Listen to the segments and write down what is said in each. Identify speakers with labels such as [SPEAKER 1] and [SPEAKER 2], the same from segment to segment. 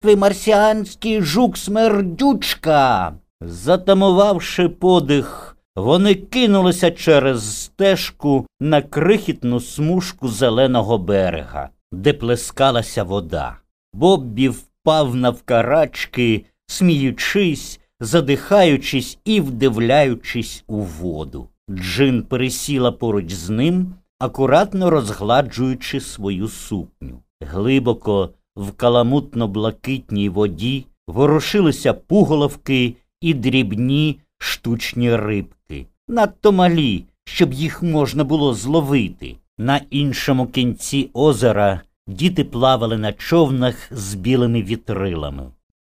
[SPEAKER 1] Твій марсіанський жук смердючка. Затамувавши подих, вони кинулися через стежку на крихітну смужку зеленого берега, де плескалася вода. Боббі впав навкарачки, сміючись, задихаючись і вдивляючись у воду. Джин пересіла поруч з ним, акуратно розгладжуючи свою сукню. Глибоко в каламутно блакитній воді ворушилися пуголовки і дрібні штучні рибки, надто малі, щоб їх можна було зловити. На іншому кінці озера діти плавали на човнах з білими вітрилами.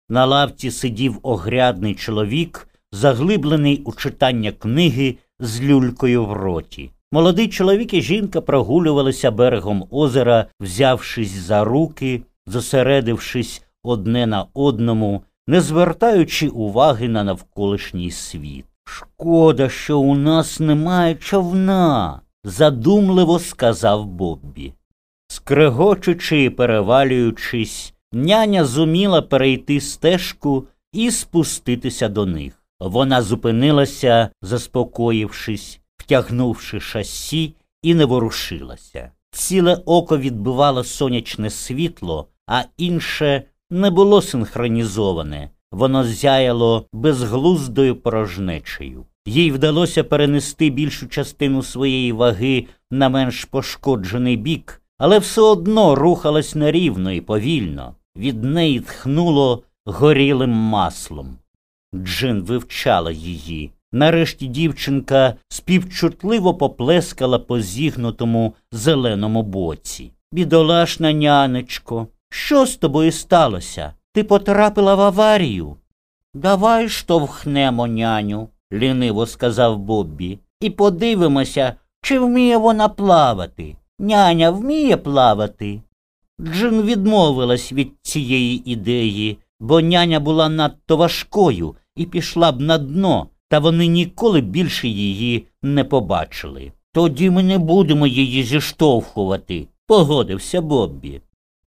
[SPEAKER 1] На лавці сидів огрядний чоловік, заглиблений у читання книги з люлькою в роті. Молодий чоловік і жінка прогулювалися берегом озера, взявшись за руки, зосередившись одне на одному, не звертаючи уваги на навколишній світ. Шкода, що у нас немає човна, задумливо сказав Боббі. Скрегочучи і перевалюючись, няня зуміла перейти стежку і спуститися до них. Вона зупинилася, заспокоївшись, втягнувши шасі, і не ворушилася. Ціле око відбивало сонячне світло, а інше не було синхронізоване, воно зяяло безглуздою порожнечею. Їй вдалося перенести більшу частину своєї ваги на менш пошкоджений бік, але все одно рухалась нерівно і повільно. Від неї тхнуло горілим маслом. Джин вивчала її. Нарешті дівчинка співчутливо поплескала по зігнутому зеленому боці. Бідолашна нянечко, що з тобою сталося? Ти потрапила в аварію? Давай штовхнемо няню, ліниво сказав Боббі, і подивимося, чи вміє вона плавати. Няня вміє плавати. Джин відмовилась від цієї ідеї, бо няня була надто важкою і пішла б на дно, та вони ніколи більше її не побачили. Тоді ми не будемо її зіштовхувати, погодився Боббі.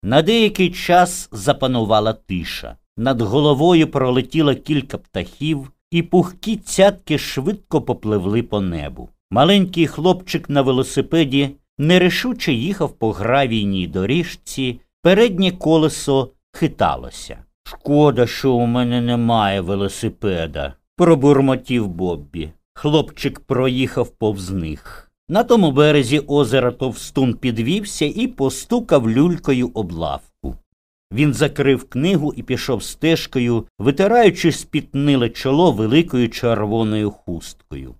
[SPEAKER 1] На деякий час запанувала тиша. Над головою пролетіло кілька птахів, і пухкі цятки швидко попливли по небу. Маленький хлопчик на велосипеді нерішуче їхав по гравійній доріжці, переднє колесо хиталося. Шкода, що у мене немає велосипеда, пробурмотів Боббі. Хлопчик проїхав повз них. На тому березі озера Товстун підвівся і постукав люлькою об лавку. Він закрив книгу і пішов стежкою, витираючи спітниле чоло великою червоною хусткою.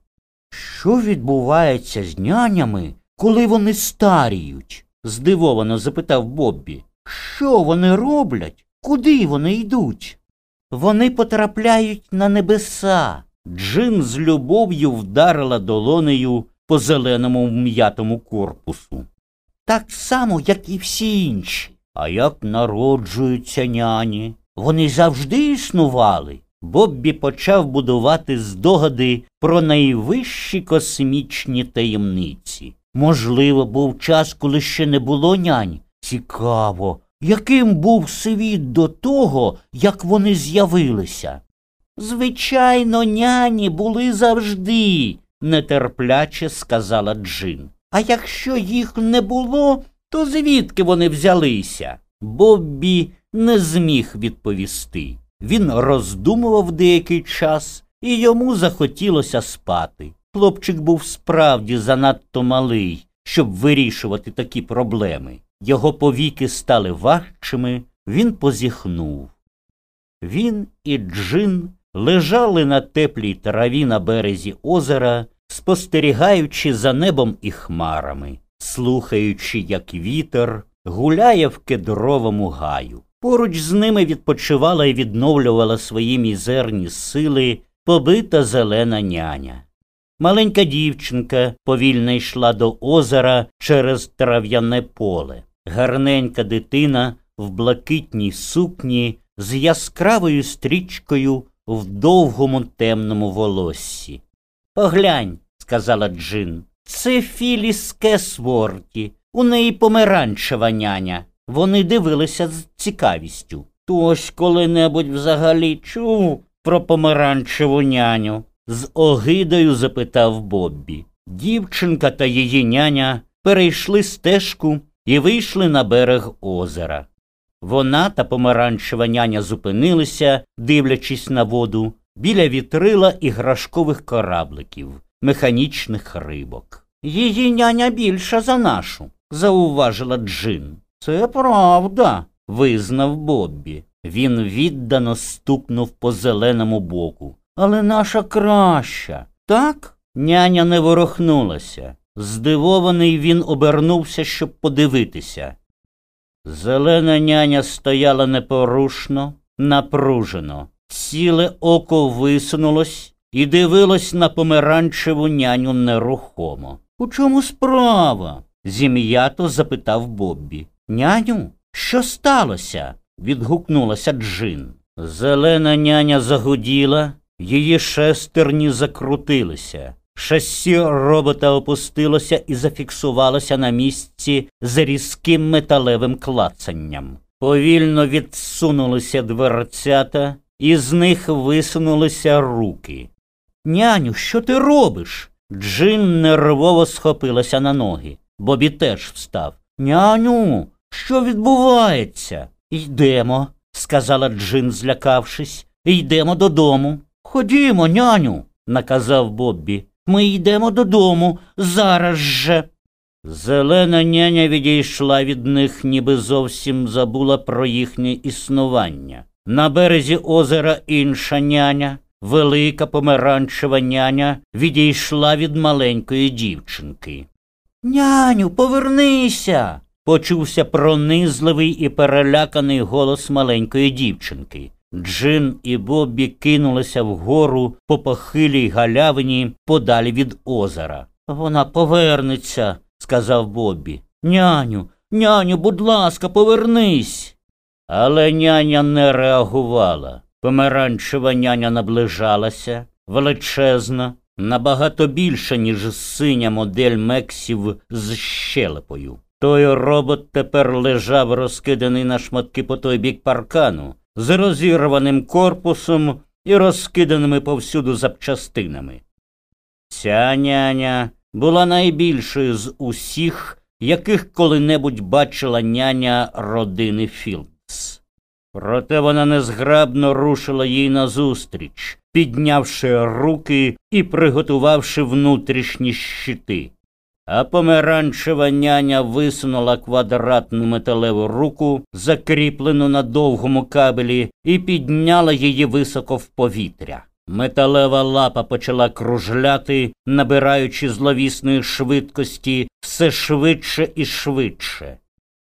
[SPEAKER 1] Що відбувається з нянями, коли вони старіють? здивовано запитав Боббі. Що вони роблять? Куди вони йдуть? Вони потрапляють на небеса. Джин з любов'ю вдарила долонею по зеленому м'ятому корпусу. Так само, як і всі інші. А як народжуються няні? Вони завжди існували. Боббі почав будувати здогади про найвищі космічні таємниці. Можливо, був час, коли ще не було нянь. Цікаво, яким був світ до того, як вони з'явилися. Звичайно, няні були завжди, нетерпляче сказала Джин. А якщо їх не було, то звідки вони взялися? Боббі не зміг відповісти. Він роздумував деякий час, і йому захотілося спати. Хлопчик був справді занадто малий, щоб вирішувати такі проблеми. Його повіки стали важчими, він позіхнув. Він і Джин лежали на теплій траві на березі озера, спостерігаючи за небом і хмарами, слухаючи, як вітер гуляє в кедровому гаю. Поруч з ними відпочивала і відновлювала свої мізерні сили побита зелена няня. Маленька дівчинка повільно йшла до озера через трав'яне поле. Гарненька дитина в блакитній сукні з яскравою стрічкою в довгому темному волоссі. Поглянь, сказала Джин, це Філіс Кесворті, у неї помаранчева няня. Вони дивилися з цікавістю. Хтось коли-небудь взагалі чув про помаранчеву няню? з огидою запитав Боббі. Дівчинка та її няня перейшли стежку і вийшли на берег озера. Вона та помаранчева няня зупинилися, дивлячись на воду, біля вітрила іграшкових корабликів, механічних рибок. Її няня більша за нашу, зауважила Джин. Це правда, визнав Боббі. Він віддано стукнув по зеленому боку. Але наша краща. Так? Няня не ворохнулася. Здивований він обернувся, щоб подивитися. Зелена няня стояла непорушно, напружено, ціле око висунулось і дивилось на помаранчеву няню нерухомо. У чому справа? зім'ято запитав Боббі. Няню, що сталося? відгукнулася Джин. Зелена няня загуділа, її шестерні закрутилися. Шасі робота опустилося і зафіксувалося на місці з різким металевим клацанням. Повільно відсунулися дверцята, і з них висунулися руки. Няню, що ти робиш? Джин нервово схопилася на ноги. Бобі теж встав. Няню, що відбувається? Йдемо, сказала Джин, злякавшись. Йдемо додому. Ходімо, няню, наказав Боббі. Ми йдемо додому зараз же. Зелена няня відійшла від них, ніби зовсім забула про їхнє існування. На березі озера інша няня, велика помаранчева няня, відійшла від маленької дівчинки. Няню, повернися. почувся пронизливий і переляканий голос маленької дівчинки. Джин і Боббі кинулися вгору по похилій галявині подалі від озера. Вона повернеться, сказав Боббі. Няню, няню, будь ласка, повернись. Але няня не реагувала. Помаранчева няня наближалася, величезна, набагато більша, ніж синя модель Мексів з щелепою. Той робот тепер лежав розкиданий на шматки по той бік паркану з розірваним корпусом і розкиданими повсюду запчастинами. Ця няня була найбільшою з усіх, яких коли-небудь бачила няня родини Філдс. Проте вона незграбно рушила їй назустріч, піднявши руки і приготувавши внутрішні щити а помаранчева няня висунула квадратну металеву руку, закріплену на довгому кабелі, і підняла її високо в повітря. Металева лапа почала кружляти, набираючи зловісної швидкості все швидше і швидше.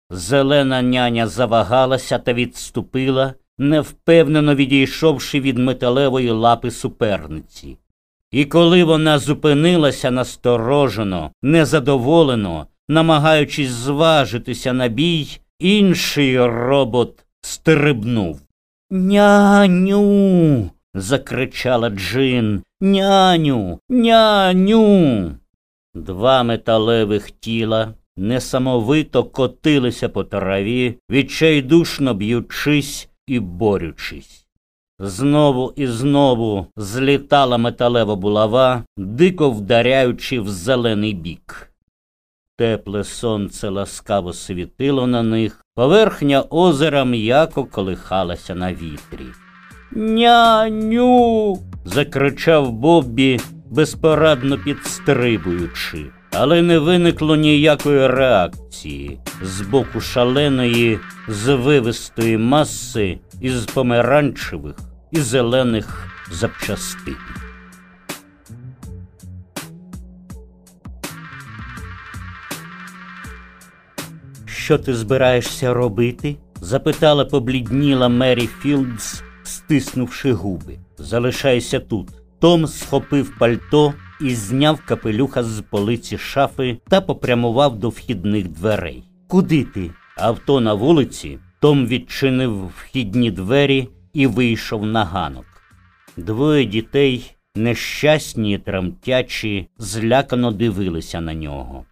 [SPEAKER 1] Зелена няня завагалася та відступила, невпевнено відійшовши від металевої лапи суперниці. І коли вона зупинилася насторожено, незадоволено, намагаючись зважитися на бій, інший робот стрибнув. Няню. закричала Джин. Няню, няню. Два металевих тіла несамовито котилися по траві, відчайдушно б'ючись і борючись. Знову і знову злітала металева булава, дико вдаряючи в зелений бік. Тепле сонце ласкаво світило на них, поверхня озера м'яко колихалася на вітрі. Няню. закричав Боббі, безпорадно підстрибуючи, але не виникло ніякої реакції з боку шаленої, звивистої маси із помаранчевих і зелених запчастин. Що ти збираєшся робити? запитала поблідніла Мері Філдс, стиснувши губи. Залишайся тут. Том схопив пальто і зняв капелюха з полиці шафи та попрямував до вхідних дверей. Куди ти? Авто на вулиці. Том відчинив вхідні двері і вийшов на ганок. Двоє дітей, нещасні, тремтячі, злякано дивилися на нього.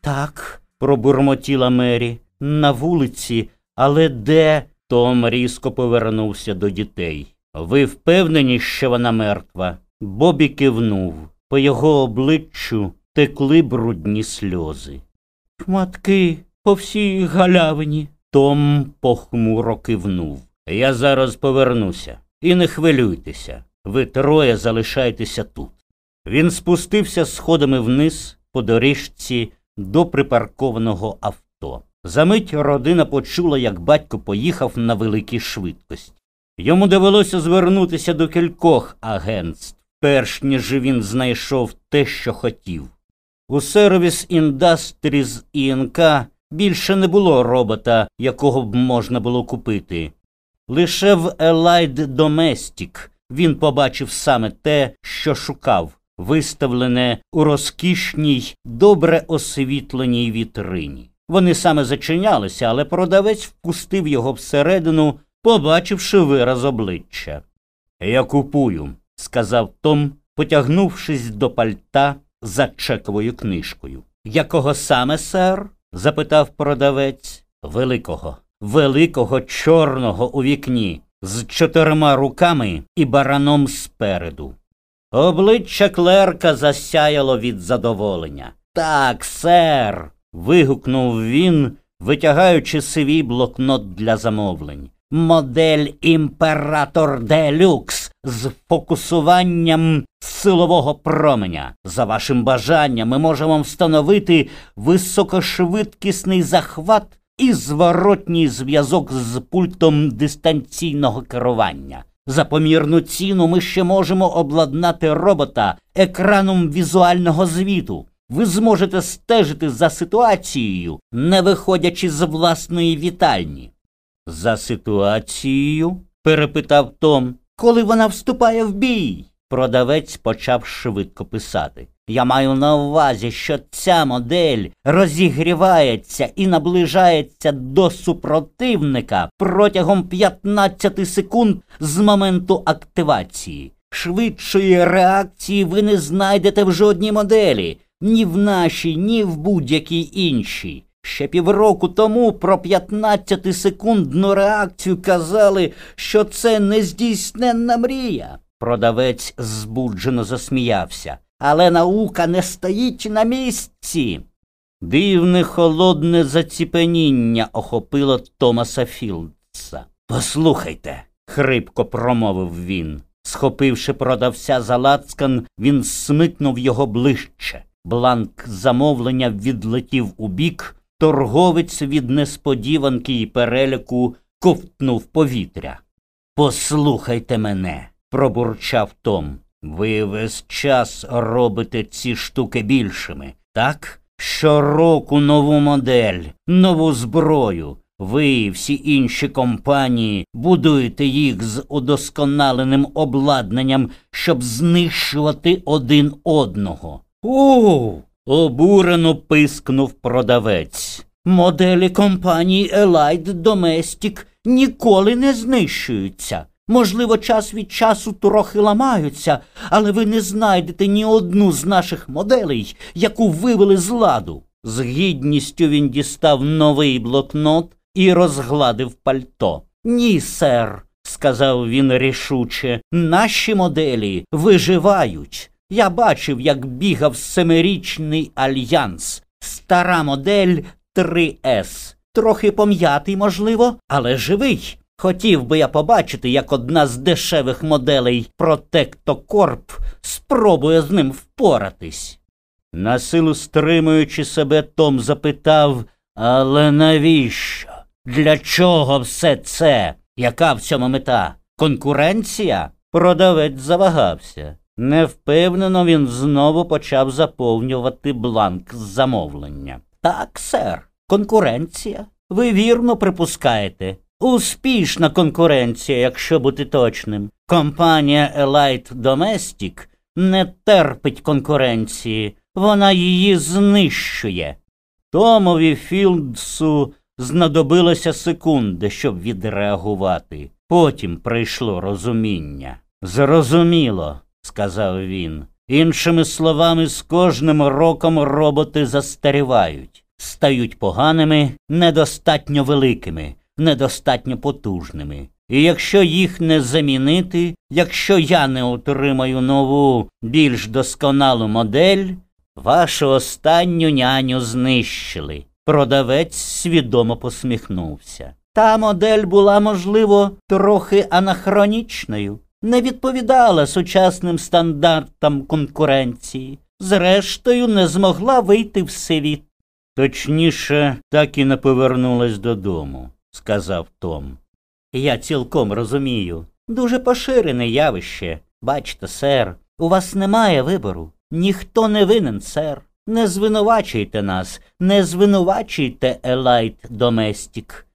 [SPEAKER 1] Так, пробурмотіла Мері, на вулиці, але де? Том різко повернувся до дітей. Ви впевнені, що вона мертва? Бобі кивнув. По його обличчю текли брудні сльози. Шматки по всій галявині. Том похмуро кивнув. Я зараз повернуся. І не хвилюйтеся. Ви троє залишайтеся тут. Він спустився сходами вниз по доріжці до припаркованого авто. Замить родина почула, як батько поїхав на великій швидкості. Йому довелося звернутися до кількох агентств, перш ніж він знайшов те, що хотів. У Service Industries ІНК більше не було робота, якого б можна було купити. Лише в Elite Domestic він побачив саме те, що шукав, виставлене у розкішній, добре освітленій вітрині. Вони саме зачинялися, але продавець впустив його всередину, побачивши вираз обличчя. Я купую, сказав Том, потягнувшись до пальта за чековою книжкою. Якого саме, сер? запитав продавець. Великого, великого чорного у вікні, з чотирма руками і бараном спереду. Обличчя клерка засяяло від задоволення. Так, сер. вигукнув він, витягаючи сивий блокнот для замовлень. Модель імператор Делюкс з фокусуванням силового променя. За вашим бажанням ми можемо встановити високошвидкісний захват і зворотній зв'язок з пультом дистанційного керування. За помірну ціну ми ще можемо обладнати робота екраном візуального звіту. Ви зможете стежити за ситуацією, не виходячи з власної вітальні. За ситуацією? перепитав Том. Коли вона вступає в бій. Продавець почав швидко писати. Я маю на увазі, що ця модель розігрівається і наближається до супротивника протягом 15 секунд з моменту активації. Швидшої реакції ви не знайдете в жодній моделі, ні в нашій, ні в будь-якій іншій. Ще півроку тому про 15-секундну реакцію казали, що це нездійсненна мрія. Продавець збуджено засміявся. Але наука не стоїть на місці. Дивне холодне заціпеніння охопило Томаса Філдса. Послухайте, хрипко промовив він. Схопивши продавця за лацкан, він смикнув його ближче. Бланк замовлення відлетів у бік, торговець від несподіванки і переляку ковтнув повітря. Послухайте мене, пробурчав Том. Ви весь час робите ці штуки більшими, так? Щороку нову модель, нову зброю. Ви і всі інші компанії будуєте їх з удосконаленим обладнанням, щоб знищувати один одного. О. обурено пискнув продавець. Моделі компанії Elite Domestic ніколи не знищуються. Можливо, час від часу трохи ламаються, але ви не знайдете ні одну з наших моделей, яку вивели з ладу. З гідністю він дістав новий блокнот і розгладив пальто. Ні, сер, сказав він рішуче, наші моделі виживають. Я бачив, як бігав семирічний альянс, стара модель 3С. Трохи пом'ятий, можливо, але живий. Хотів би я побачити, як одна з дешевих моделей Протектокорп спробує з ним впоратись. Насилу стримуючи себе, Том запитав Але навіщо? Для чого все це? Яка в цьому мета? Конкуренція? Продавець завагався. Невпевнено він знову почав заповнювати бланк замовлення. Так, сер, конкуренція. Ви вірно припускаєте. Успішна конкуренція, якщо бути точним. Компанія Elite Domestic не терпить конкуренції, вона її знищує. Томові Філдсу знадобилося секунди, щоб відреагувати. Потім прийшло розуміння. Зрозуміло, сказав він. Іншими словами, з кожним роком роботи застарівають, стають поганими, недостатньо великими недостатньо потужними. І якщо їх не замінити, якщо я не отримаю нову, більш досконалу модель, вашу останню няню знищили. Продавець свідомо посміхнувся. Та модель була, можливо, трохи анахронічною, не відповідала сучасним стандартам конкуренції, зрештою, не змогла вийти в світ. Точніше, так і не повернулась додому, сказав Том. Я цілком розумію. Дуже поширене явище. Бачте, sir, у вас немає вибору. Ніхто не винен, sir. Не звинувачуйте нас, не звинувачуйте Elite Domestic.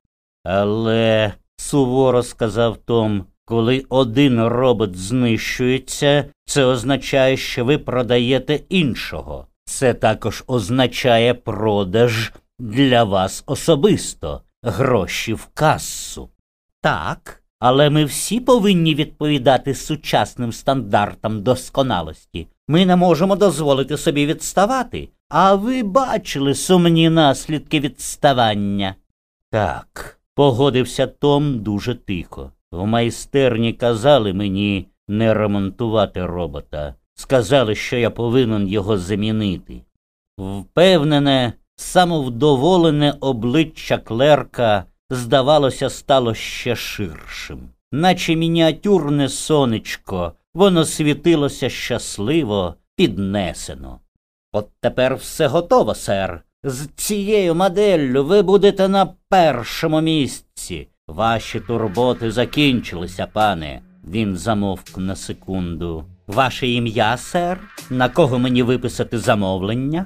[SPEAKER 1] Але, суворо сказав Том, коли один робот знищується, це означає, що ви продаєте іншого. Це також означає продаж для вас особисто, гроші в касу. Так, але ми всі повинні відповідати сучасним стандартам досконалості. Ми не можемо дозволити собі відставати. А ви бачили сумні наслідки відставання? Так, погодився Том дуже тихо. В майстерні казали мені не ремонтувати робота. Сказали, що я повинен його замінити. Впевнене, самовдоволене обличчя клерка, здавалося, стало ще ширшим, наче мініатюрне сонечко, воно світилося щасливо, піднесено. От тепер все готово, сер. З цією моделлю ви будете на першому місці. Ваші турботи закінчилися, пане. Він замовк на секунду. Ваше ім'я, сер? На кого мені виписати замовлення?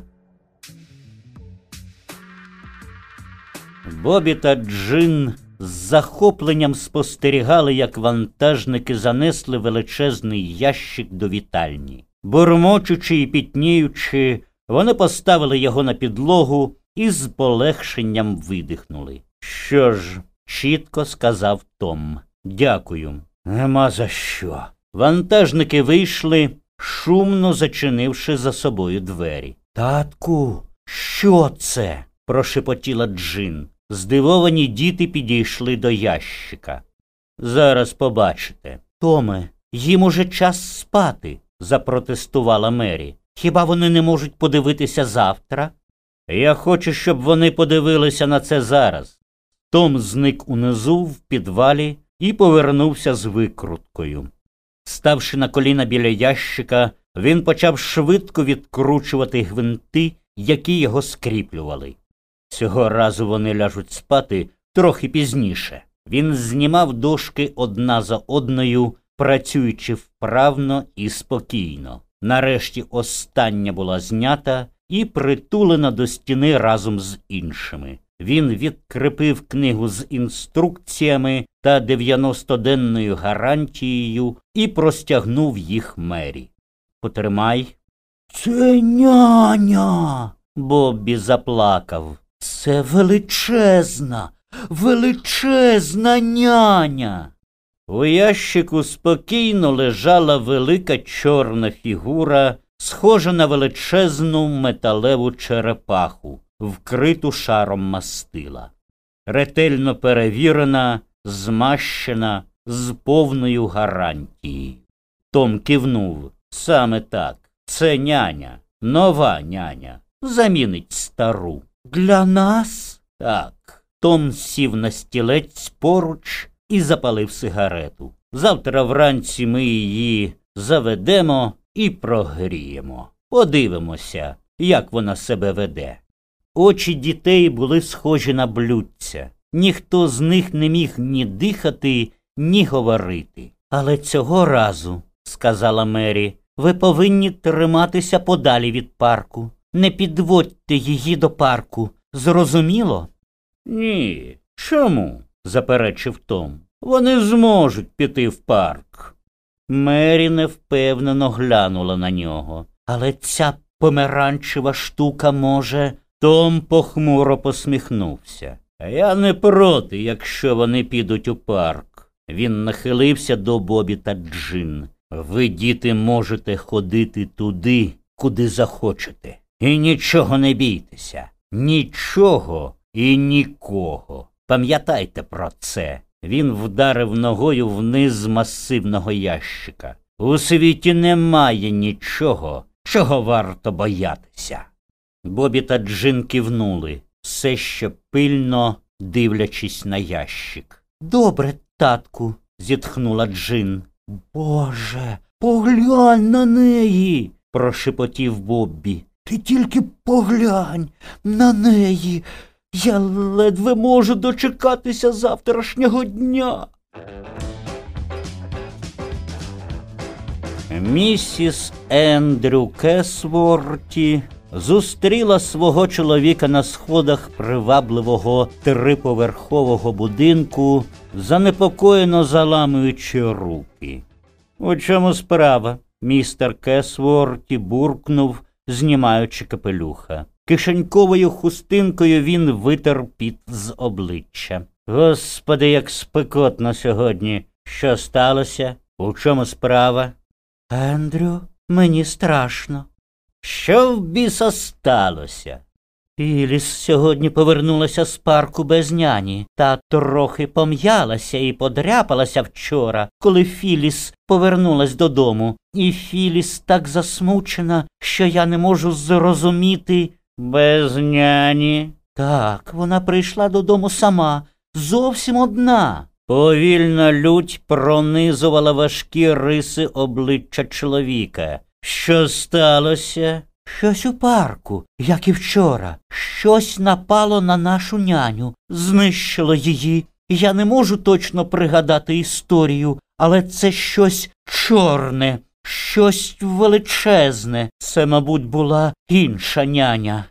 [SPEAKER 1] Бобі та Джин з захопленням спостерігали, як вантажники занесли величезний ящик до вітальні. Бурмочучи і пітніючи, вони поставили його на підлогу і з полегшенням видихнули. Що ж, чітко сказав Том. Дякую. Нема за що. Вантажники вийшли, шумно зачинивши за собою двері. Татку, що це? прошепотіла Джин. Здивовані діти підійшли до ящика. Зараз побачите. Томе, їм уже час спати, запротестувала Мері. Хіба вони не можуть подивитися завтра? Я хочу, щоб вони подивилися на це зараз. Том зник унизу в підвалі і повернувся з викруткою. Ставши на коліна біля ящика, він почав швидко відкручувати гвинти, які його скріплювали. Цього разу вони ляжуть спати трохи пізніше. Він знімав дошки одна за одною, працюючи вправно і спокійно. Нарешті остання була знята і притулена до стіни разом з іншими. Він відкріпив книгу з інструкціями та 90-денною гарантією і простягнув їх мері. Потримай. Це няня. Боббі заплакав. Це величезна, величезна няня. У ящику спокійно лежала велика чорна фігура, схожа на величезну металеву черепаху, вкриту шаром мастила. Ретельно перевірена, змащена з повною гарантією. Том кивнув саме так. Це няня, нова няня, замінить стару. Для нас? Так. Том сів на стілець поруч і запалив сигарету. Завтра вранці ми її заведемо і прогріємо. Подивимося, як вона себе веде. Очі дітей були схожі на блюдця. Ніхто з них не міг ні дихати, ні говорити. Але цього разу, сказала Мері, ви повинні триматися подалі від парку. Не підводьте її до парку. Зрозуміло? Ні. Чому? заперечив Том. Вони зможуть піти в парк. Мері невпевнено глянула на нього. Але ця померанчева штука може. Том похмуро посміхнувся. Я не проти, якщо вони підуть у парк. Він нахилився до Бобі та Джин. Ви, діти, можете ходити туди, куди захочете. І нічого не бійтеся, нічого і нікого. Пам'ятайте про це. Він вдарив ногою вниз масивного ящика. У світі немає нічого, чого варто боятися. Бобі та Джин кивнули, все ще пильно дивлячись на ящик. Добре, татку, зітхнула Джин. Боже, поглянь на неї, прошепотів Боббі. Ти тільки поглянь на неї. Я ледве можу дочекатися завтрашнього дня. Місіс Ендрю Кесворті зустріла свого чоловіка на сходах привабливого триповерхового будинку, занепокоєно заламуючи руки. У чому справа? Містер Кесворті буркнув, знімаючи капелюха. Кишеньковою хустинкою він витер піт з обличчя. Господи, як спекотно сьогодні. Що сталося? У чому справа? Ендрю, мені страшно. Що в біса сталося? Філіс сьогодні повернулася з парку без няні та трохи пом'ялася і подряпалася вчора, коли Філіс повернулась додому. І Філіс так засмучена, що я не можу зрозуміти. Без няні? Так, вона прийшла додому сама, зовсім одна. Повільна лють пронизувала важкі риси обличчя чоловіка. Що сталося? Щось у парку, як і вчора. Щось напало на нашу няню, знищило її. Я не можу точно пригадати історію, але це щось чорне, щось величезне. Це, мабуть, була інша няня.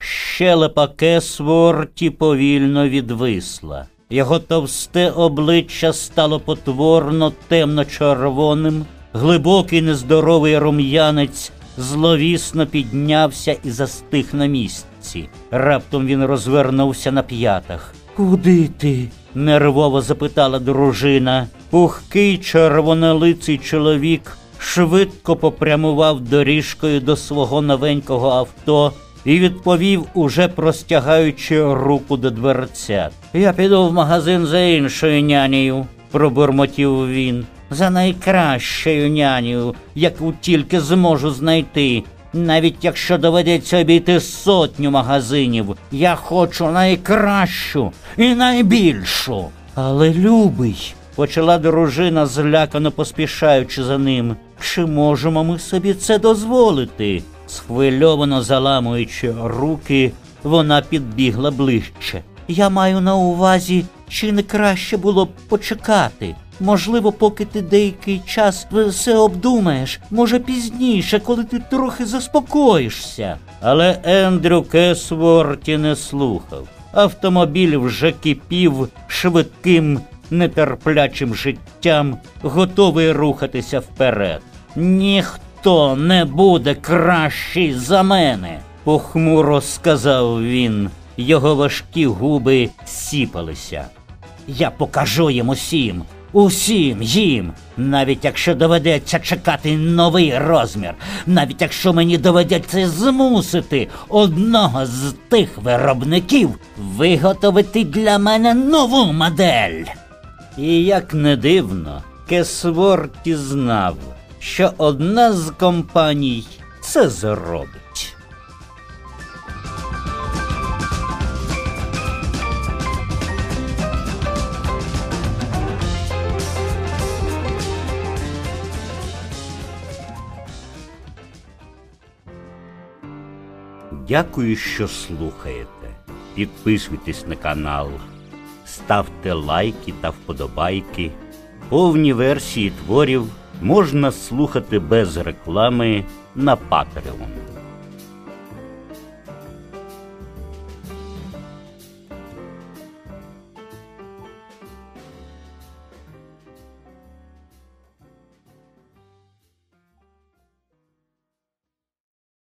[SPEAKER 1] Щелепа Кесворті повільно відвисла. Його товсте обличчя стало потворно темно-червоним, глибокий нездоровий рум'янець зловісно піднявся і застиг на місці. Раптом він розвернувся на п'ятах. Куди ти? нервово запитала дружина. Пухкий червонолиций чоловік швидко попрямував доріжкою до свого новенького авто і відповів, уже простягаючи руку до дверцят. Я піду в магазин за іншою нянею, пробурмотів він. За найкращою нянею, яку тільки зможу знайти. Навіть якщо доведеться обійти сотню магазинів, я хочу найкращу і найбільшу. Але любий, почала дружина, злякано поспішаючи за ним. Чи можемо ми собі це дозволити? Схвильовано заламуючи руки, вона підбігла ближче. Я маю на увазі, чи не краще було б почекати. Можливо, поки ти деякий час все обдумаєш, може пізніше, коли ти трохи заспокоїшся. Але Ендрю Кесворті не слухав. Автомобіль вже кипів швидким, нетерплячим життям, готовий рухатися вперед. Ніхто не буде кращий за мене, похмуро сказав він. Його важкі губи сіпалися. Я покажу їм усім, усім їм, навіть якщо доведеться чекати новий розмір, навіть якщо мені доведеться змусити одного з тих виробників виготовити для мене нову модель. І як не дивно, Кесворті знав, що одна з компаній це зробить. Дякую, що слухаєте. Підписуйтесь на канал, ставте лайки та вподобайки. Повні версії творів можна слухати без реклами на Patreon.